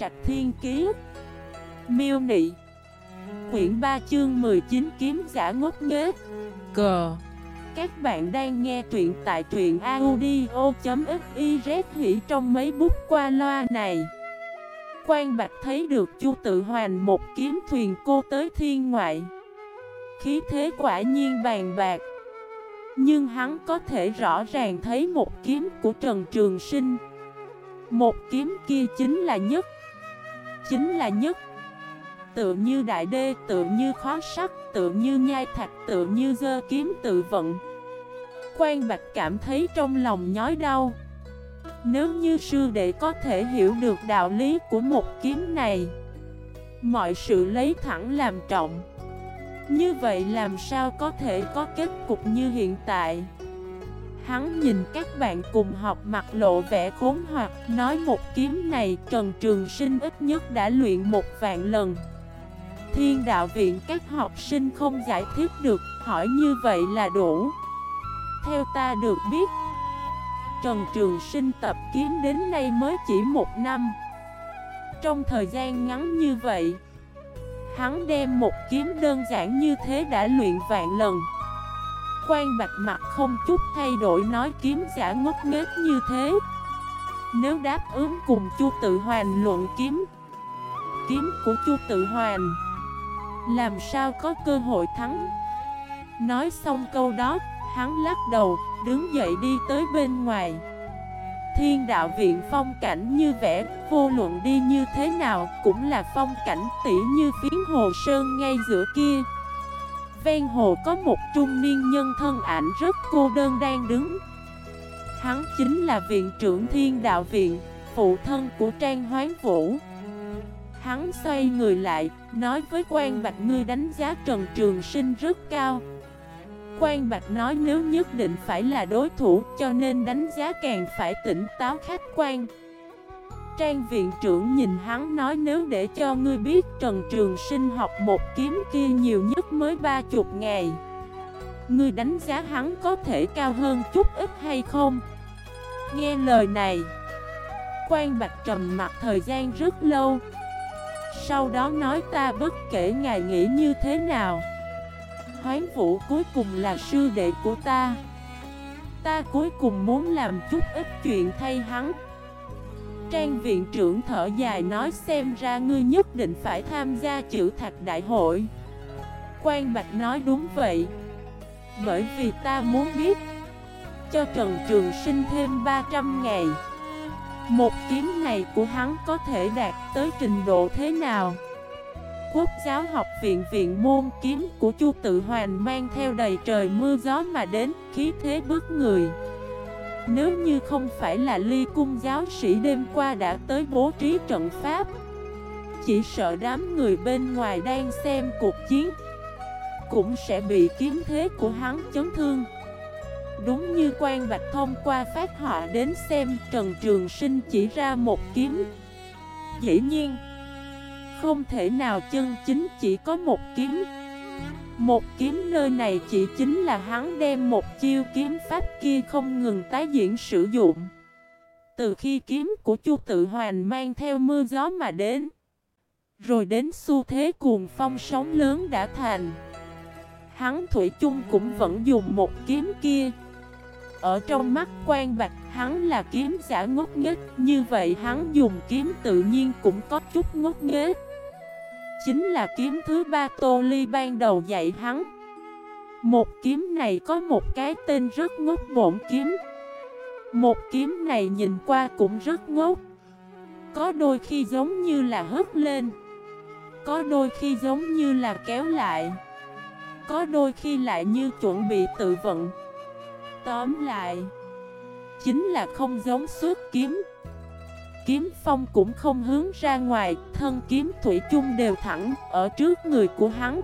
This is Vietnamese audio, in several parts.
Trạch Thiên Kiế Miêu Nị, Quyển 3 chương 19 kiếm giả ngốc nghếch. Cờ Các bạn đang nghe truyện tại truyện audio.xyz hỉ trong mấy bút qua loa này. Quan Bạch thấy được Chu tự hoàn một kiếm thuyền cô tới thiên ngoại. Khí thế quả nhiên bàn bạc, Nhưng hắn có thể rõ ràng thấy một kiếm của Trần Trường Sinh. Một kiếm kia chính là nhất Chính là nhất. Tự như đại đê, tự như khó sắt, tự như nhai thạch, tự như dơ kiếm tự vận. Quan Bạch cảm thấy trong lòng nhói đau. Nếu như sư đệ có thể hiểu được đạo lý của một kiếm này Mọi sự lấy thẳng làm trọng. Như vậy làm sao có thể có kết cục như hiện tại? Hắn nhìn các bạn cùng học mặt lộ vẻ khốn hoặc, Nói một kiếm này Trần Trường Sinh ít nhất đã luyện một vạn lần. Thiên đạo viện các học sinh không giải thích được, Hỏi như vậy là đủ. Theo ta được biết, Trần Trường Sinh tập kiếm đến nay mới chỉ một năm. Trong thời gian ngắn như vậy, Hắn đem một kiếm đơn giản như thế đã luyện vạn lần. Quan bạch mặt không chút thay đổi nói kiếm giả ngốc nghếch như thế. Nếu đáp ứng cùng Chu tự hoàn luận kiếm Kiếm của Chu tự hoàn, Làm sao có cơ hội thắng? Nói xong câu đó, Hắn lắc đầu, Đứng dậy đi tới bên ngoài. Thiên đạo viện phong cảnh như vẽ, Vô luận đi như thế nào Cũng là phong cảnh tỉ như phiến hồ sơn ngay giữa kia. Ven hồ có một trung niên nhân thân ảnh rất cô đơn đang đứng. Hắn chính là viện trưởng thiên đạo viện, Phụ thân của Trang Hoán Vũ. Hắn xoay người lại, Nói với quan Bạch, ngươi đánh giá Trần Trường Sinh rất cao. Quan Bạch nói, nếu nhất định phải là đối thủ, Cho nên đánh giá càng phải tỉnh táo khách quan. Trang viện trưởng nhìn hắn nói nếu để cho ngươi biết Trần Trường Sinh học một kiếm kia nhiều nhất mới ba chục ngày. Ngươi đánh giá hắn có thể cao hơn chút ít hay không? Nghe lời này Quan Bạch trầm mặt thời gian rất lâu. Sau đó nói ta bất kể ngài nghĩ như thế nào, Hoán vũ cuối cùng là sư đệ của ta. Ta cuối cùng muốn làm chút ít chuyện thay hắn. Trang viện trưởng thở dài nói xem ra ngươi nhất định phải tham gia chữ thạch đại hội. Quan Bạch nói đúng vậy. Bởi vì ta muốn biết, Cho Trần Trường Sinh thêm 300 ngày. Một kiếm này của hắn có thể đạt tới trình độ thế nào? Quốc giáo học viện viện môn kiếm của Chu Tự Hoàn mang theo đầy trời mưa gió mà đến, khí thế bức người nếu như không phải là ly cung giáo sĩ đêm qua đã tới bố trí trận pháp, Chỉ sợ đám người bên ngoài đang xem cuộc chiến Cũng sẽ bị kiếm thế của hắn chấn thương. Đúng như quan Bạch thông qua phát họa đến xem Trần Trường Sinh chỉ ra một kiếm. Dĩ nhiên, Không thể nào chân chính chỉ có một kiếm một kiếm nơi này chỉ chính là hắn đem một chiêu kiếm pháp kia không ngừng tái diễn sử dụng. Từ khi kiếm của Chu Tự Hoàn mang theo mưa gió mà đến, rồi đến xu thế cuồng phong sóng lớn đã thành. Hắn Thủy chung cũng vẫn dùng một kiếm kia. Ở trong mắt quan bạch hắn là kiếm giả ngốc nghếch, như vậy hắn dùng kiếm tự nhiên cũng có chút ngốc nghếch chính là kiếm thứ ba Tô Ly ban đầu dạy hắn. Một kiếm này có một cái tên rất ngốc bổn kiếm. Một kiếm này nhìn qua cũng rất ngốc. Có đôi khi giống như là hất lên. Có đôi khi giống như là kéo lại. Có đôi khi lại như chuẩn bị tự vận. Tóm lại, chính là không giống suốt kiếm kiếm phong cũng không hướng ra ngoài, thân kiếm thủy chung đều thẳng ở trước người của hắn.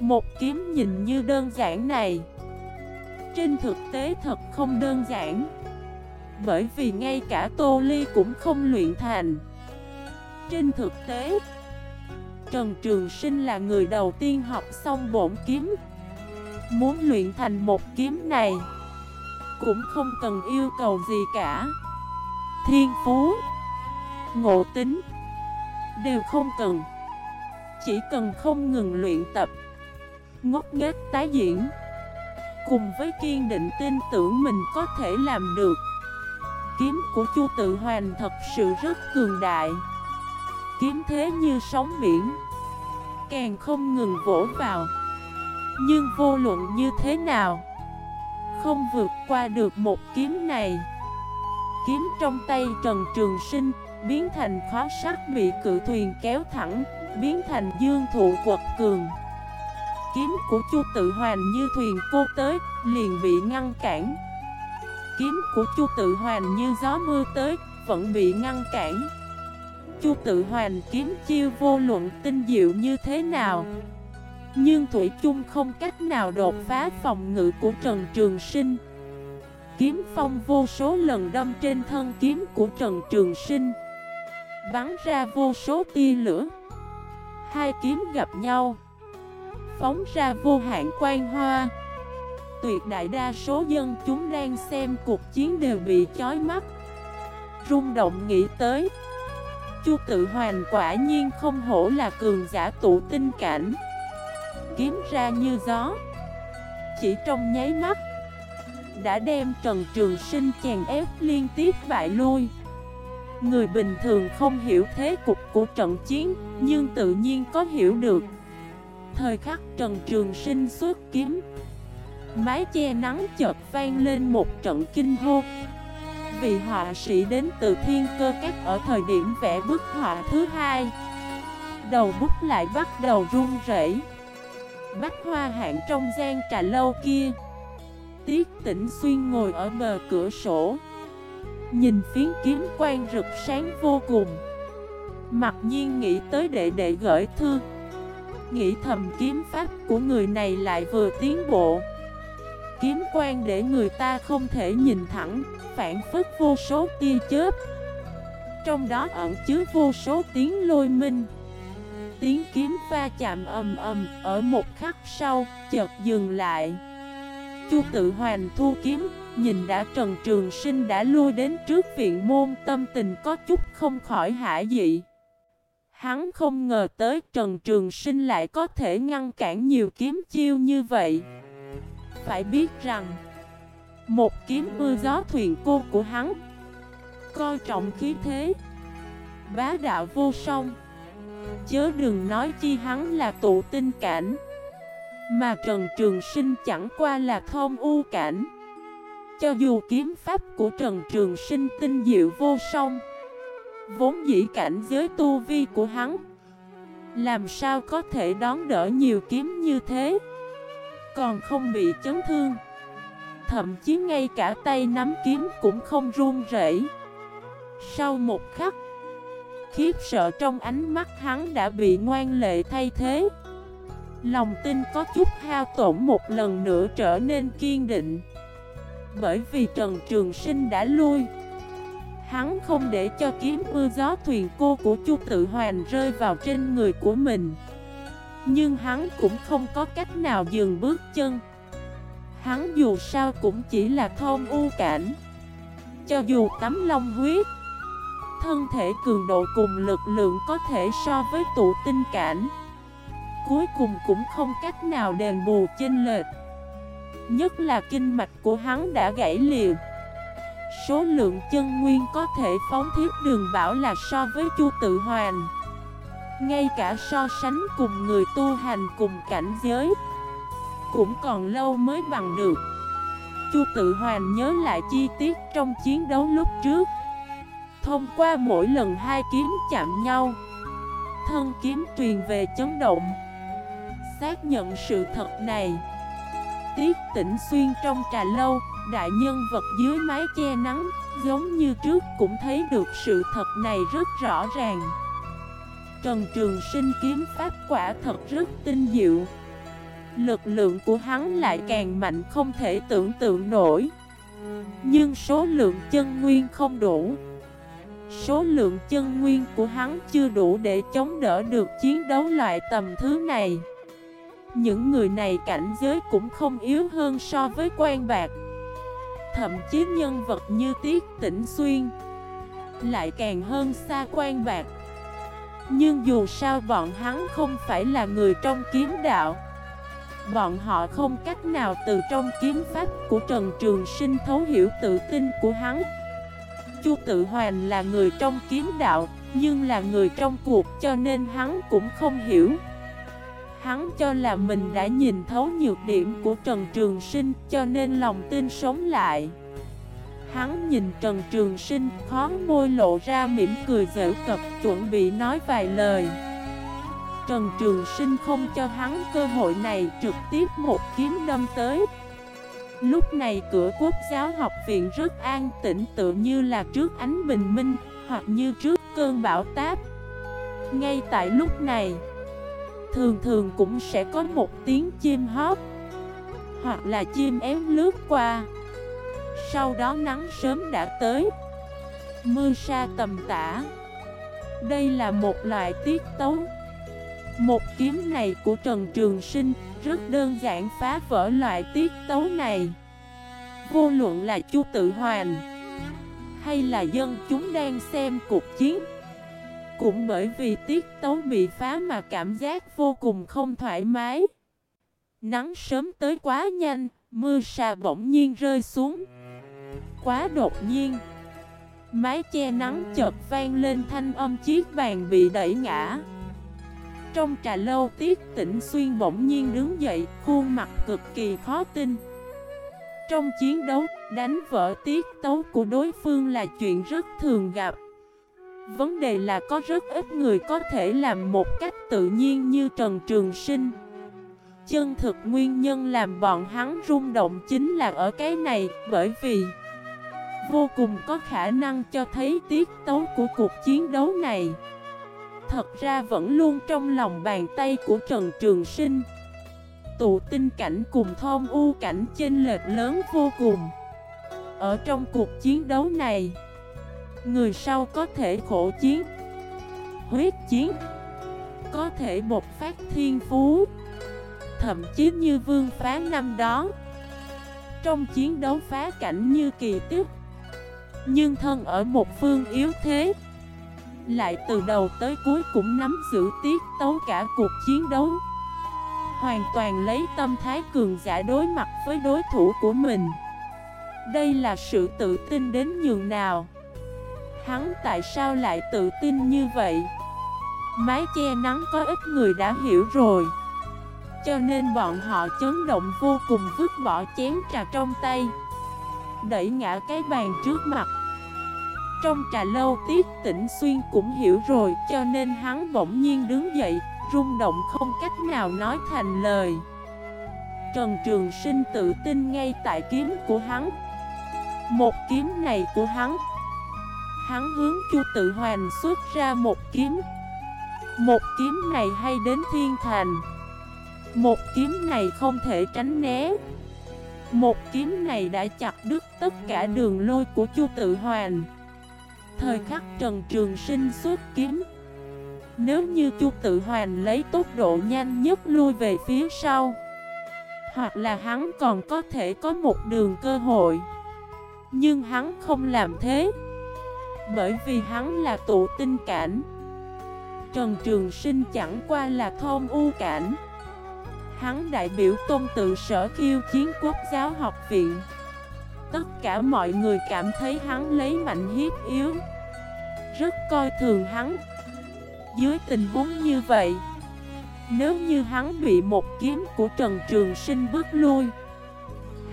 Một kiếm nhìn như đơn giản này, trên thực tế thật không đơn giản. Bởi vì ngay cả Tô Ly cũng không luyện thành. Trên thực tế, Trần Trường Sinh là người đầu tiên học xong bổn kiếm. Muốn luyện thành một kiếm này, cũng không cần yêu cầu gì cả thiên phú, Ngộ tính, Đều không cần. Chỉ cần không ngừng luyện tập, Ngốc nghếch tái diễn, Cùng với kiên định tin tưởng mình có thể làm được, Kiếm của Chu Tự Hoàn thật sự rất cường đại. Kiếm thế như sóng biển, Càng không ngừng vỗ vào. Nhưng vô luận như thế nào, Không vượt qua được một kiếm này. Kiếm trong tay Trần Trường Sinh, Biến thành khóa sắt bị cự thuyền kéo thẳng, Biến thành dương thụ quật cường. Kiếm của Chu Tự Hoàn như thuyền cô tới, Liền bị ngăn cản. Kiếm của Chu Tự Hoàn như gió mưa tới, Vẫn bị ngăn cản. Chu tự hoàn kiếm chiêu vô luận tinh diệu như thế nào? Nhưng Thủy chung không cách nào đột phá phòng ngự của Trần Trường Sinh. Kiếm phong vô số lần đâm trên thân kiếm của Trần Trường Sinh. Bắn ra vô số tia lửa. Hai kiếm gặp nhau. Phóng ra vô hạn quan hoa. Tuyệt đại đa số dân chúng đang xem cuộc chiến đều bị chói mắt. Rung động nghĩ tới. Chu tự hoàn quả nhiên không hổ là cường giả tụ tinh cảnh. Kiếm ra như gió. Chỉ trong nháy mắt đã đem Trần Trường Sinh chèn ép liên tiếp bại lui. Người bình thường không hiểu thế cục của trận chiến, Nhưng tự nhiên có hiểu được. Thời khắc Trần Trường Sinh xuất kiếm, Mái che nắng chợt vang lên một trận kinh hô. Vị họa sĩ đến từ thiên cơ các ở thời điểm vẽ bức họa thứ hai. Đầu bút lại bắt đầu run rẩy. Bách hoa hạng trong gian trà lâu kia Tiết tỉnh xuyên ngồi ở bờ cửa sổ. Nhìn phiến kiếm quang rực sáng vô cùng. Mặc nhiên nghĩ tới đệ đệ gửi thư. Nghĩ thầm kiếm pháp của người này lại vừa tiến bộ. Kiếm quang để người ta không thể nhìn thẳng phản phất vô số tia chớp. Trong đó ẩn chứa vô số tiếng lôi minh. Tiếng kiếm va chạm ầm ầm Ở một khắc sau, chợt dừng lại. Chu tự hoàn thu kiếm, Nhìn đã Trần Trường Sinh đã lui đến trước viện môn, Tâm tình có chút không khỏi hả dị. Hắn không ngờ tới Trần Trường Sinh lại có thể ngăn cản nhiều kiếm chiêu như vậy. Phải biết rằng, một kiếm mưa gió thuyền cô của hắn, Coi trọng khí thế. Bá đạo vô song, Chớ đừng nói chi hắn là tụ tinh cảnh. Mà Trần Trường Sinh chẳng qua là thông u cảnh. Cho dù kiếm pháp của Trần Trường Sinh tinh diệu vô song, Vốn dĩ cảnh giới tu vi của hắn, Làm sao có thể đón đỡ nhiều kiếm như thế? Còn không bị chấn thương, Thậm chí ngay cả tay nắm kiếm cũng không run rẩy. Sau một khắc, Khiếp sợ trong ánh mắt hắn đã bị ngoan lệ thay thế. Lòng tin có chút hao tổn một lần nữa trở nên kiên định. Bởi vì Trần Trường Sinh đã lui. Hắn không để cho kiếm mưa gió thuyền cô của Chu Tự Hoàn rơi vào trên người của mình. Nhưng hắn cũng không có cách nào dừng bước chân. Hắn dù sao cũng chỉ là thôn u cảnh. Cho dù tắm long huyết, Thân thể cường độ cùng lực lượng có thể so với tụ tinh cảnh Cuối cùng cũng không cách nào đền bù chênh lệch. Nhất là kinh mạch của hắn đã gãy liều Số lượng chân nguyên có thể phóng thiết đường bảo là so với chu tự hoàn Ngay cả so sánh cùng người tu hành cùng cảnh giới, cũng còn lâu mới bằng được. Chu tự hoàn nhớ lại chi tiết trong chiến đấu lúc trước. Thông qua mỗi lần hai kiếm chạm nhau, Thân kiếm truyền về chấn động. Xác nhận sự thật này. Tiết tỉnh xuyên trong trà lâu, Đại nhân vật dưới mái che nắng, Giống như trước cũng thấy được sự thật này rất rõ ràng. Trần Trường Sinh kiếm pháp quả thật rất tinh diệu. Lực lượng của hắn lại càng mạnh không thể tưởng tượng nổi. Nhưng số lượng chân nguyên không đủ. Số lượng chân nguyên của hắn chưa đủ để chống đỡ được chiến đấu loại tầm thứ này. Những người này cảnh giới cũng không yếu hơn so với quan bạc. Thậm chí nhân vật như Tiết Tĩnh Xuyên Lại càng hơn xa quan bạc. Nhưng dù sao bọn hắn không phải là người trong kiếm đạo. Bọn họ không cách nào từ trong kiếm pháp của Trần Trường Sinh thấu hiểu tự tin của hắn. Chu Tự Hoàn là người trong kiếm đạo, Nhưng là người trong cuộc cho nên hắn cũng không hiểu. Hắn cho là mình đã nhìn thấu nhược điểm của Trần Trường Sinh, cho nên lòng tin sống lại. Hắn nhìn Trần Trường Sinh khó môi lộ ra mỉm cười dễ cập, chuẩn bị nói vài lời. Trần Trường Sinh không cho hắn cơ hội này, trực tiếp một kiếm đâm tới. Lúc này cửa quốc giáo học viện rất an tĩnh tự như là trước ánh bình minh, Hoặc như trước cơn bão táp. Ngay tại lúc này Thường thường cũng sẽ có một tiếng chim hót, Hoặc là chim én lướt qua. Sau đó nắng sớm đã tới, Mưa sa tầm tả Đây là một loại tiết tấu. Một kiếm này của Trần Trường Sinh Rất đơn giản phá vỡ loại tiết tấu này. Vô luận là Chu Tự Hoàn Hay là dân chúng đang xem cuộc chiến cũng bởi vì tiết tấu bị phá mà cảm giác vô cùng không thoải mái. Nắng sớm tới quá nhanh, mưa xà bỗng nhiên rơi xuống. Quá đột nhiên Mái che nắng chợt vang lên thanh âm chiếc bàn bị đẩy ngã. Trong trà lâu tiết tỉnh xuyên bỗng nhiên đứng dậy Khuôn mặt cực kỳ khó tin. Trong chiến đấu, đánh vỡ tiết tấu của đối phương là chuyện rất thường gặp. Vấn đề là có rất ít người có thể làm một cách tự nhiên như Trần Trường Sinh. Chân thực nguyên nhân làm bọn hắn rung động chính là ở cái này, Bởi vì Vô cùng có khả năng cho thấy tiết tấu của cuộc chiến đấu này. Thật ra vẫn luôn trong lòng bàn tay của Trần Trường Sinh. Tụ tinh cảnh cùng thôn u cảnh chênh lệch lớn vô cùng. Ở trong cuộc chiến đấu này Người sau có thể khổ chiến, Huyết chiến, Có thể bộc phát thiên phú, Thậm chí như vương phá năm đó. Trong chiến đấu phá cảnh như kỳ tiếp Nhưng thân ở một phương yếu thế, Lại từ đầu tới cuối cũng nắm giữ tiết tấu cả cuộc chiến đấu. Hoàn toàn lấy tâm thái cường giả đối mặt với đối thủ của mình. Đây là sự tự tin đến nhường nào? Hắn tại sao lại tự tin như vậy? Mái che nắng có ít người đã hiểu rồi. Cho nên bọn họ chấn động vô cùng vứt bỏ chén trà trong tay. Đẩy ngã cái bàn trước mặt. Trong trà lâu tiết tỉnh xuyên cũng hiểu rồi, Cho nên hắn bỗng nhiên đứng dậy, Rung động không cách nào nói thành lời. Trần Trường Sinh tự tin ngay tại kiếm của hắn. Một kiếm này của hắn Hắn hướng Chu Tự Hoàn xuất ra một kiếm. Một kiếm này hay đến thiên thành. Một kiếm này không thể tránh né. Một kiếm này đã chặt đứt tất cả đường lôi của Chu Tự Hoàn Thời khắc Trần Trường Sinh xuất kiếm, Nếu như Chu Tự Hoàn lấy tốc độ nhanh nhất lui về phía sau, Hoặc là hắn còn có thể có một đường cơ hội. Nhưng hắn không làm thế bởi vì hắn là tụ tinh cảnh. Trần Trường Sinh chẳng qua là thôn u cảnh. Hắn đại biểu tôn tự sở khiêu chiến quốc giáo học viện. Tất cả mọi người cảm thấy hắn lấy mạnh hiếp yếu. Rất coi thường hắn. Dưới tình huống như vậy, Nếu như hắn bị một kiếm của Trần Trường Sinh bước lui,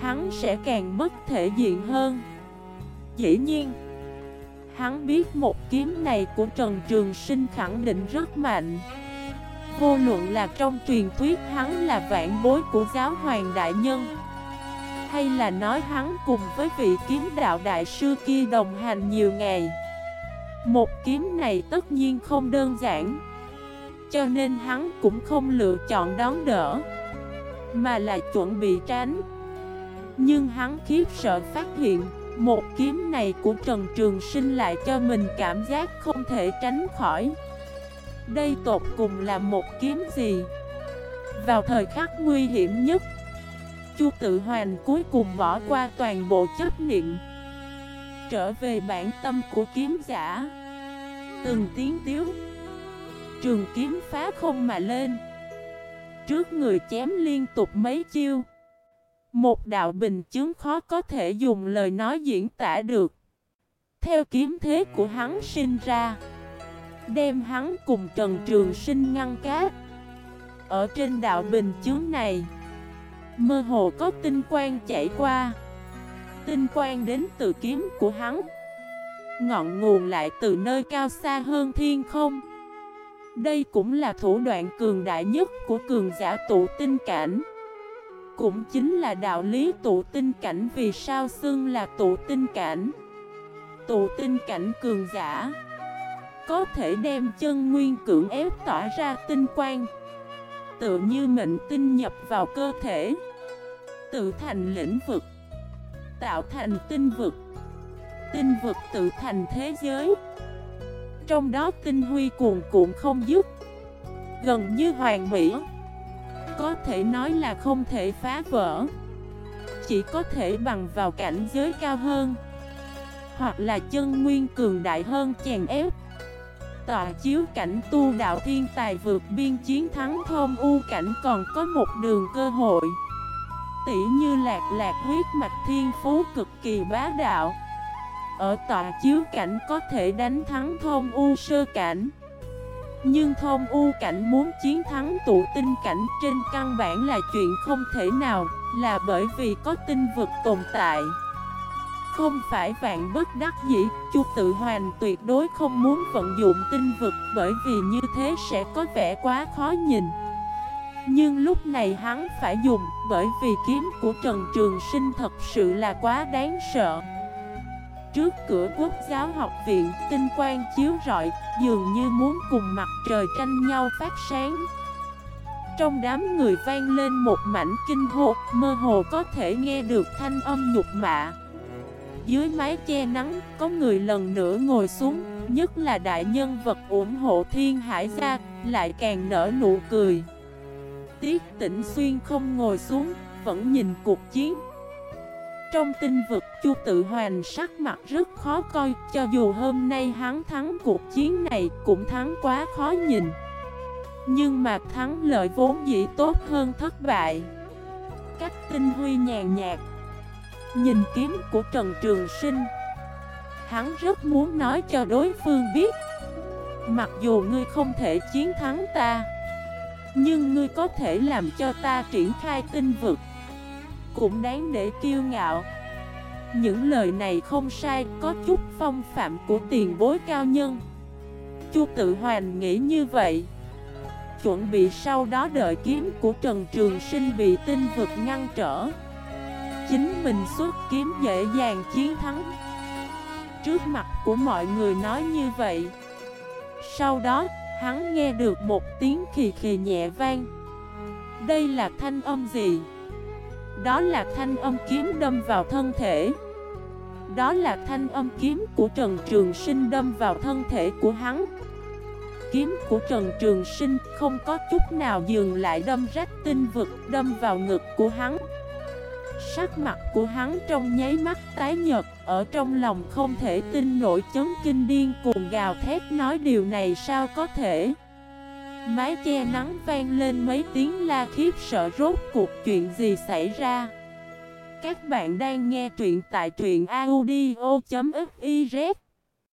Hắn sẽ càng mất thể diện hơn. Dĩ nhiên Hắn biết một kiếm này của Trần Trường Sinh khẳng định rất mạnh. Vô luận là trong truyền thuyết hắn là vạn bối của giáo hoàng đại nhân, Hay là nói hắn cùng với vị kiếm đạo đại sư kia đồng hành nhiều ngày, Một kiếm này tất nhiên không đơn giản. Cho nên hắn cũng không lựa chọn đón đỡ, Mà là chuẩn bị tránh. Nhưng hắn khiếp sợ phát hiện một kiếm này của Trần Trường Sinh lại cho mình cảm giác không thể tránh khỏi. Đây tột cùng là một kiếm gì? Vào thời khắc nguy hiểm nhất, Chu tự hoàn cuối cùng bỏ qua toàn bộ chấp niệm, Trở về bản tâm của kiếm giả. Từng tiếng tiếu, Trường kiếm phá không mà lên. Trước người chém liên tục mấy chiêu một đạo bình chứng khó có thể dùng lời nói diễn tả được. Theo kiếm thế của hắn sinh ra, Đem hắn cùng Trần Trường Sinh ngăn cát Ở trên đạo bình chướng này, Mơ hồ có tinh quang chảy qua. Tinh quang đến từ kiếm của hắn. Ngọn nguồn lại từ nơi cao xa hơn thiên không. Đây cũng là thủ đoạn cường đại nhất của cường giả tụ tinh cảnh. Cũng chính là đạo lý tụ tinh cảnh vì sao xưng là tụ tinh cảnh. Tụ tinh cảnh cường giả, Có thể đem chân nguyên cưỡng ép tỏa ra tinh quang, Tự như mệnh tinh nhập vào cơ thể, Tự thành lĩnh vực, Tạo thành tinh vực. Tinh vực tự thành thế giới, Trong đó tinh huy cuồn cuộn không dứt, Gần như hoàn mỹ. Có thể nói là không thể phá vỡ. Chỉ có thể bằng vào cảnh giới cao hơn. Hoặc là chân nguyên cường đại hơn chèn ép. Tọa chiếu cảnh tu đạo thiên tài vượt biên chiến thắng thôn u cảnh còn có một đường cơ hội. Tỷ như lạc lạc huyết mạch thiên phú cực kỳ bá đạo. Ở tọa chiếu cảnh có thể đánh thắng thôn u sơ cảnh. Nhưng thôn u cảnh muốn chiến thắng tụ tinh cảnh trên căn bản là chuyện không thể nào Là bởi vì có tinh vực tồn tại không phải vạn bất đắc dĩ, Chu tự hoàn tuyệt đối không muốn vận dụng tinh vực bởi vì như thế sẽ có vẻ quá khó nhìn. Nhưng lúc này hắn phải dùng bởi vì kiếm của Trần Trường Sinh thật sự là quá đáng sợ. Trước cửa quốc giáo học viện, tinh quang chiếu rọi, dường như muốn cùng mặt trời tranh nhau phát sáng. Trong đám người vang lên một mảnh kinh hô, mơ hồ có thể nghe được thanh âm nhục mạ. Dưới mái che nắng, có người lần nữa ngồi xuống, nhất là đại nhân vật ủng hộ thiên hải gia, lại càng nở nụ cười. Tiết tĩnh xuyên không ngồi xuống, vẫn nhìn cuộc chiến. Trong tinh vực, Chu tự hoàn sắc mặt rất khó coi, cho dù hôm nay hắn thắng cuộc chiến này cũng thắng quá khó nhìn. Nhưng mà thắng lợi vốn dĩ tốt hơn thất bại. Cách tinh huy nhàn nhạt. Nhìn kiếm của Trần Trường Sinh Hắn rất muốn nói cho đối phương biết Mặc dù ngươi không thể chiến thắng ta Nhưng ngươi có thể làm cho ta triển khai tinh vực cũng đáng để kiêu ngạo. Những lời này không sai Có chút phong phạm của tiền bối cao nhân. Chu tự hoàn nghĩ như vậy. Chuẩn bị sau đó đợi kiếm của Trần Trường Sinh bị tinh vực ngăn trở. Chính mình xuất kiếm dễ dàng chiến thắng. Trước mặt của mọi người nói như vậy. Sau đó, hắn nghe được một tiếng khì khì nhẹ vang. Đây là thanh âm gì? Đó là thanh âm kiếm đâm vào thân thể. Đó là thanh âm kiếm của Trần Trường Sinh đâm vào thân thể của hắn. Kiếm của Trần Trường Sinh không có chút nào dừng lại đâm rách tinh vực, đâm vào ngực của hắn. Sắc mặt của hắn trong nháy mắt tái nhật Ở trong lòng không thể tin nổi chấn kinh điên cuồng gào thét nói điều này sao có thể? Mái che nắng vang lên mấy tiếng la khiếp sợ rốt cuộc chuyện gì xảy ra. Các bạn đang nghe truyện tại truyện audio.fif